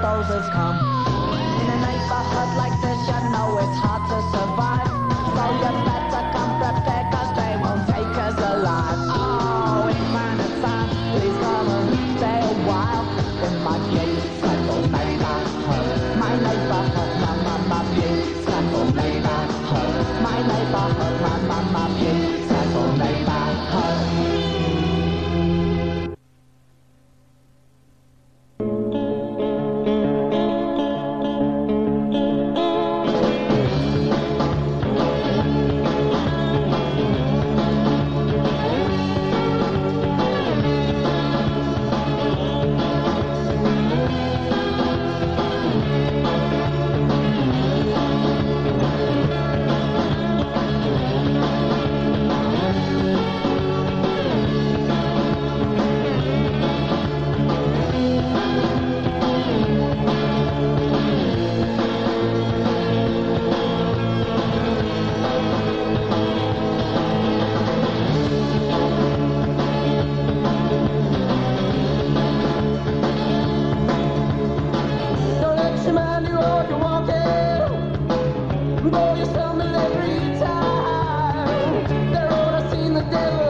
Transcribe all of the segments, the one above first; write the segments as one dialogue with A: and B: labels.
A: bulldozers come. In a neighborhood like this, you know it's hard to
B: Yeah.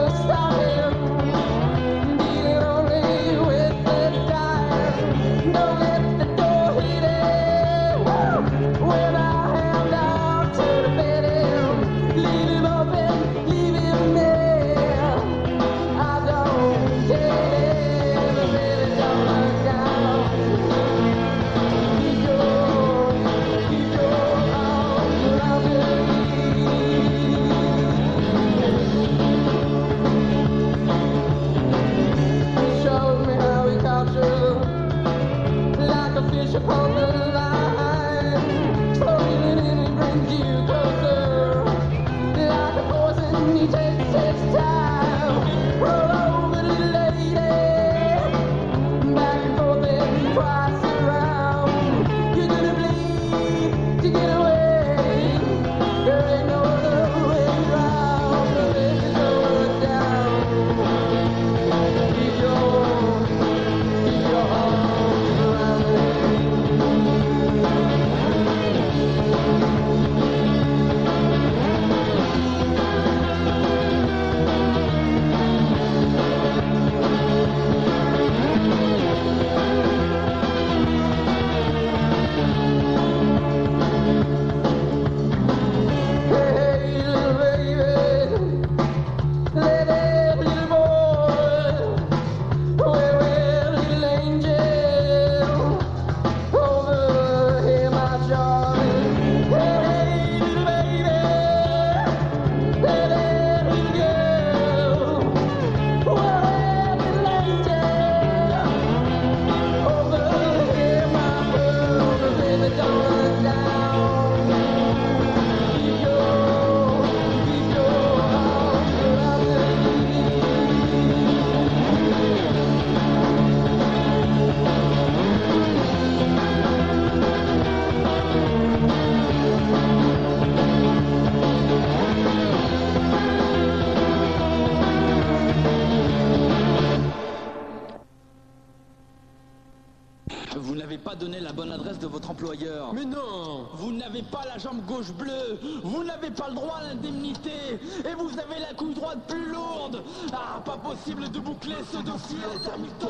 B: Bleu,
C: vous n'avez pas le droit à l'indemnité et vous avez la couille droite plus lourde. Ah, pas possible de boucler ce dossier intermittent.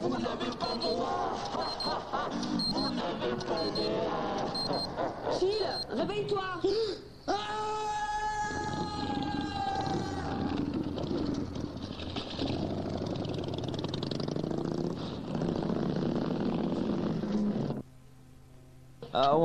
C: Vous n'avez pas le droit. vous n'avez pas le droit.
D: Gilles, réveille-toi.
B: Ah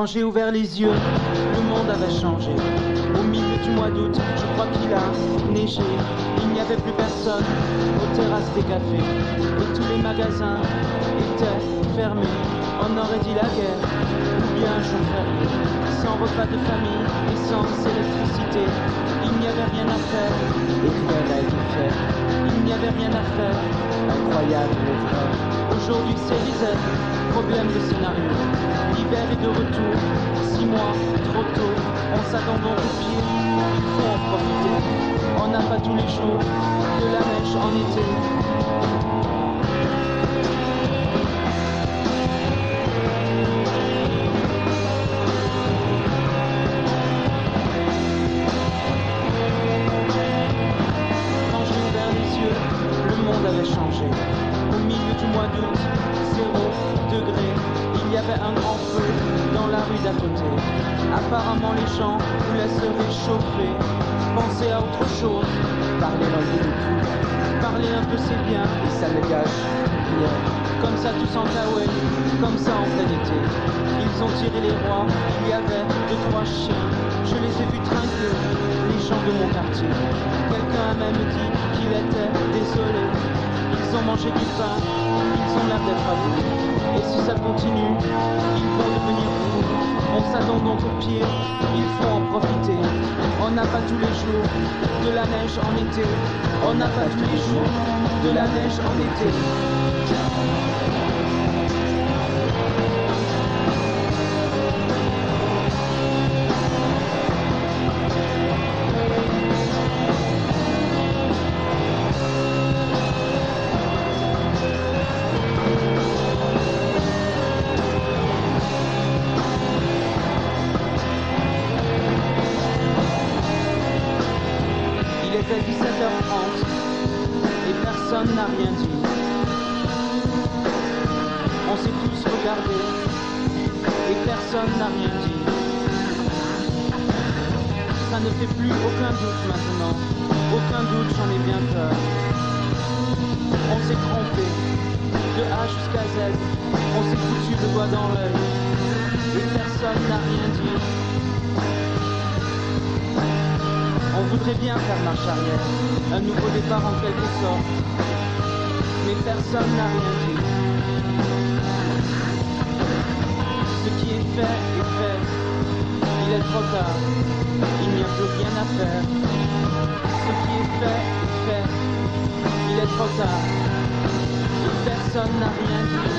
E: Quand j'ai ouvert les yeux, le monde avait changé. Au milieu du mois d'août, je crois qu'il a neigé. Il n'y avait plus personne aux terrasses des cafés. Et tous les magasins étaient fermés. On aurait dit la guerre, ou bien un jour férié. Sans repas de famille et sans électricité, il n'y avait rien à faire. Et fait. Il n'y avait rien à faire. Incroyable. Aujourd'hui c'est reset, problème de scénario. L'hiver est de retour, six mois, trop tôt. On s'attend donc au pire, il faut en profiter. On n'a pas tous les jours de la neige en été. Apparemment les gens voulaient se réchauffer, penser à autre chose, parler un peu de tout. Parler un peu c'est bien, et ça ne gâche rien. Comme ça tous en kawaii, comme ça en plein été. Ils ont tiré les rois, il y avait deux trois chiens. Je les ai vus trinquer, les gens de mon quartier. Quelqu'un a même dit qu'il était désolé. Ils ont mangé du pain, ils ont l'air d'être à. Et si ça continue, ils vont devenir. On s'attend donc au pire, il faut en profiter. On n'a pas tous les jours de la neige en été. On n'a pas tous les jours de la neige en été. Il est trop tard. Il n'y a plus rien à faire. Ce qui est fait est fait. Il est trop tard. Personne n'a rien dit.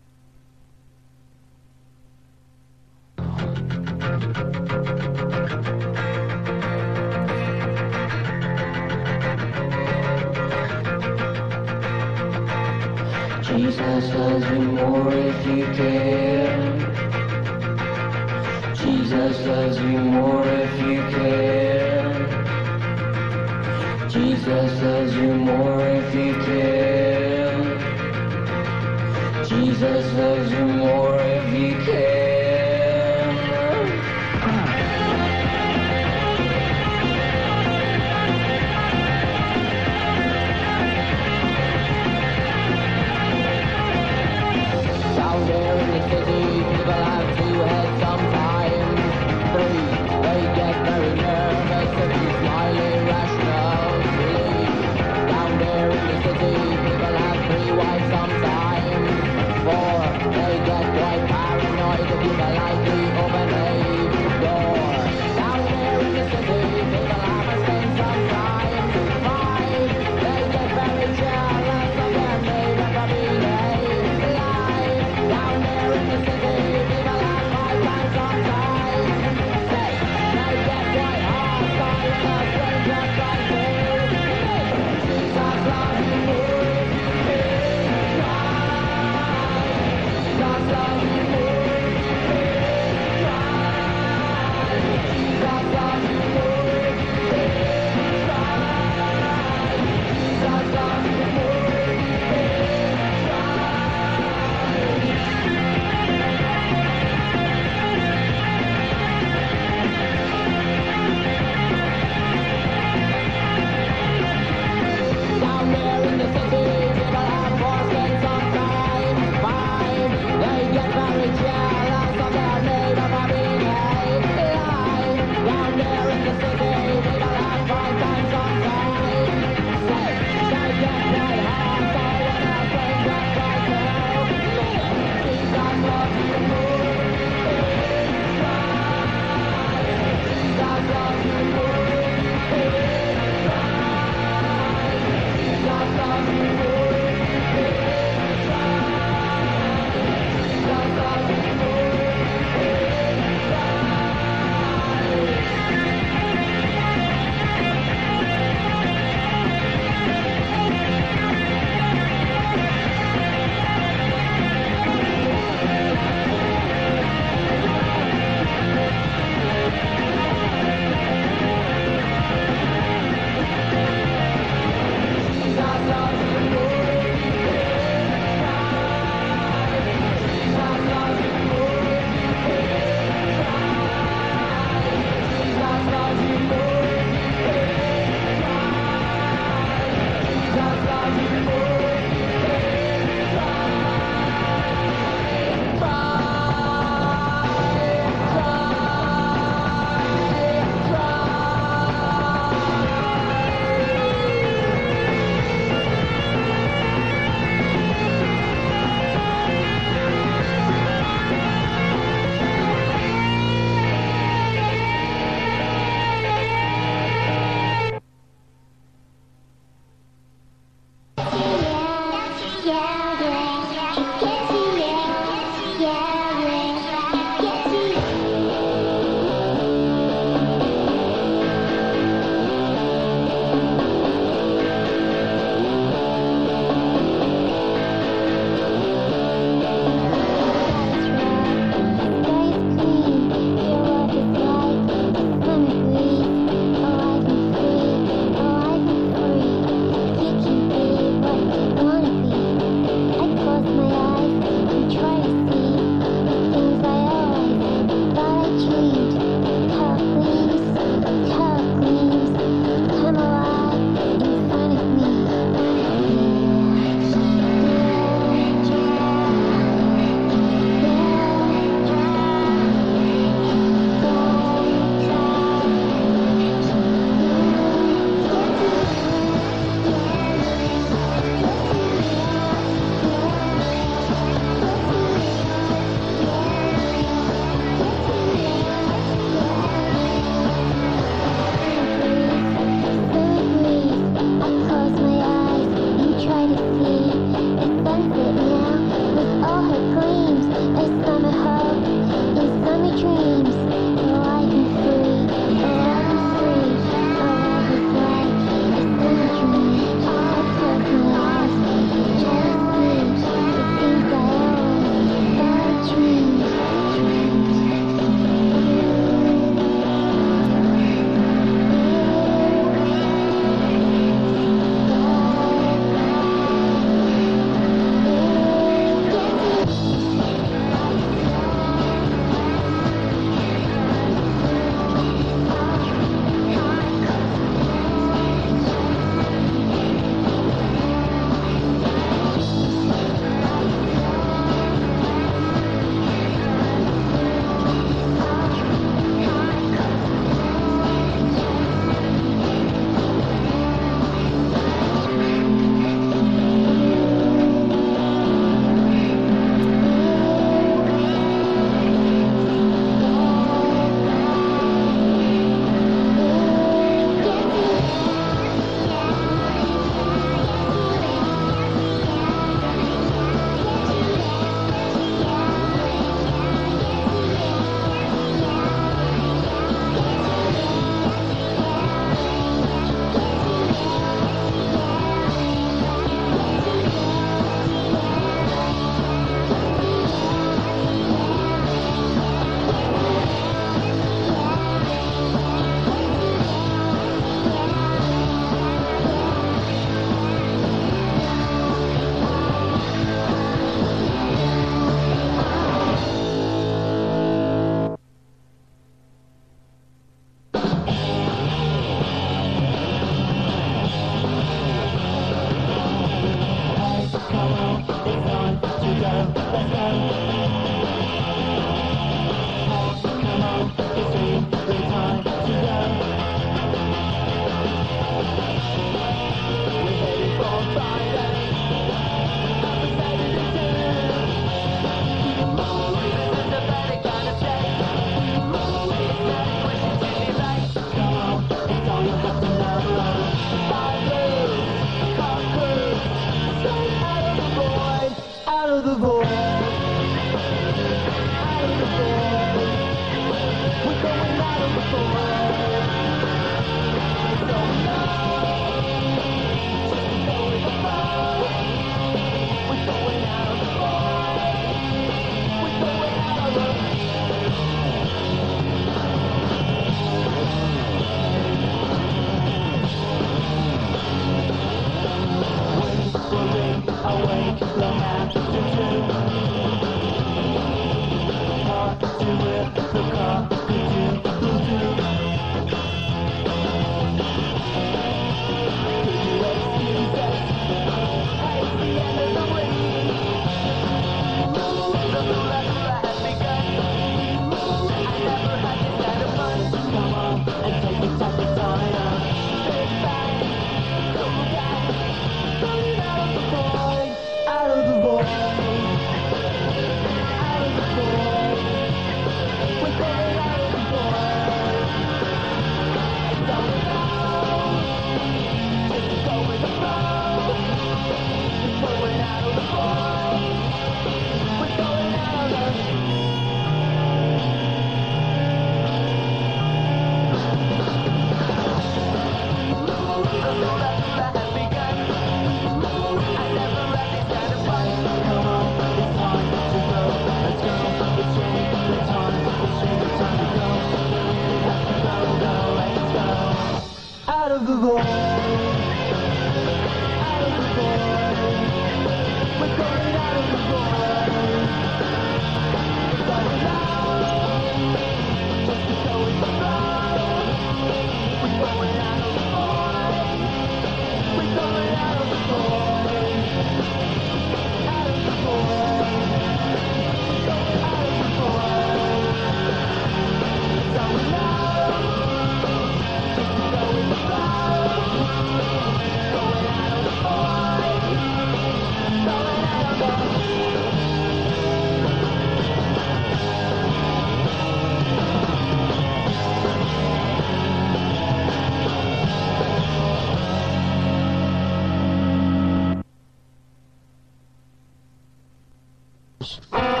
F: Oh.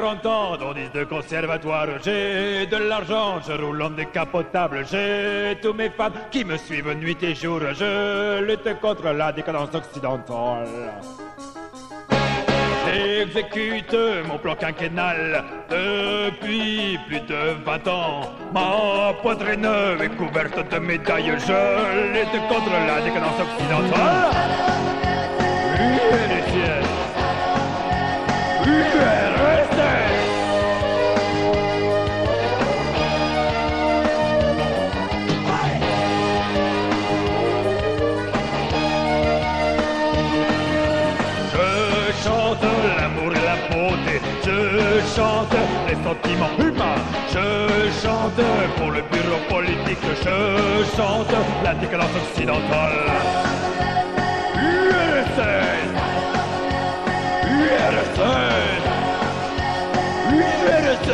G: 40 ans, dans 10 de conservatoire. J'ai de l'argent, je roule en décapotable. J'ai tous mes fans qui me suivent nuit et jour. Je lutte contre la décadence occidentale. J'exécute mon plan quinquennal depuis plus de 20 ans. Ma poitrine est couverte de médailles. Je lutte contre la décadence occidentale. Les sentiments humains, je chante pour le bureau politique, je chante la décadence occidentale. URSS URSS URSS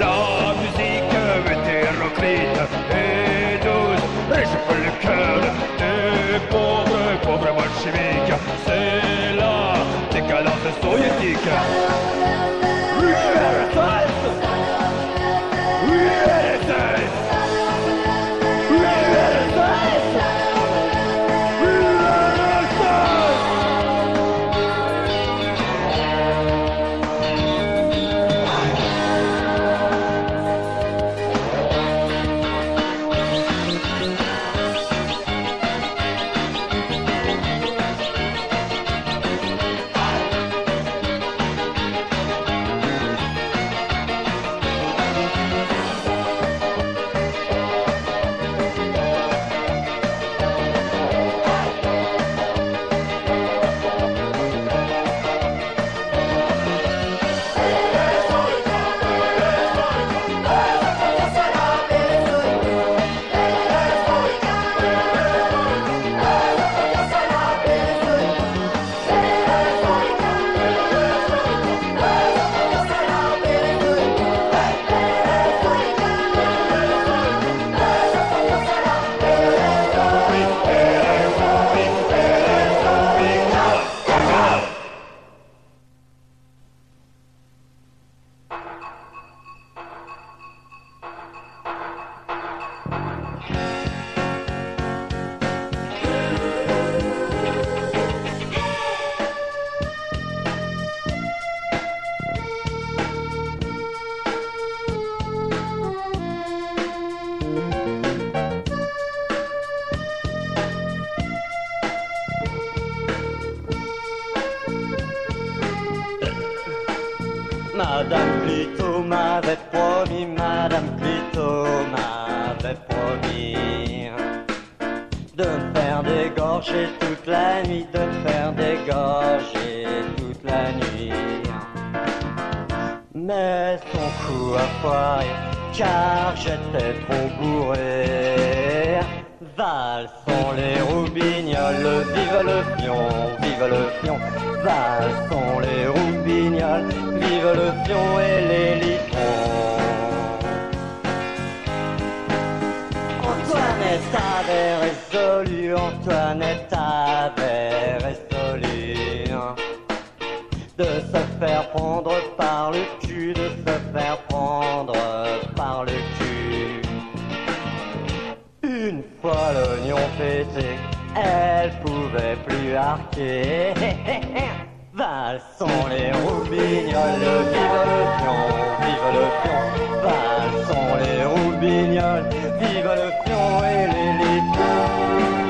G: La musique hétéroclite et douce réchauffe le cœur des pauvres, pauvres bolcheviques. C'est
H: 我们有一个 de se faire prendre par le cul. Une fois l'oignon pété, elle pouvait plus arquer. Valsons les roubignoles, vive le pion, vive le pion. Valsons les roubignoles, vive le pion et les litrons.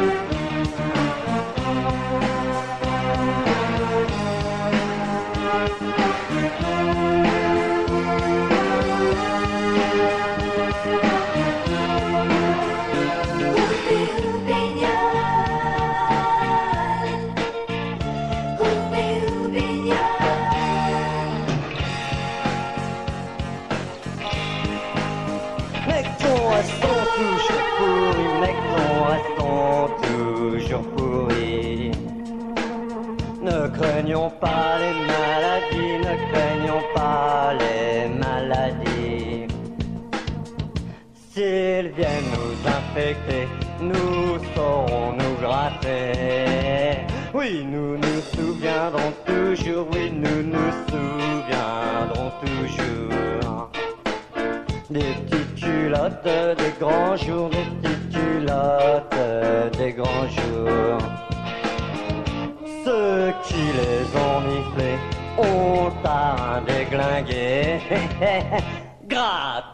H: Nous saurons nous gratter. Oui, nous nous souviendrons toujours, oui, nous nous souviendrons toujours. Des petites culottes des grands jours, des petites culottes des grands jours. Ceux qui les ont niflés ont à déglinguer.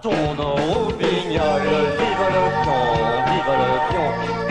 H: Grattons nos roubignoles, vive le pion, vive le pion.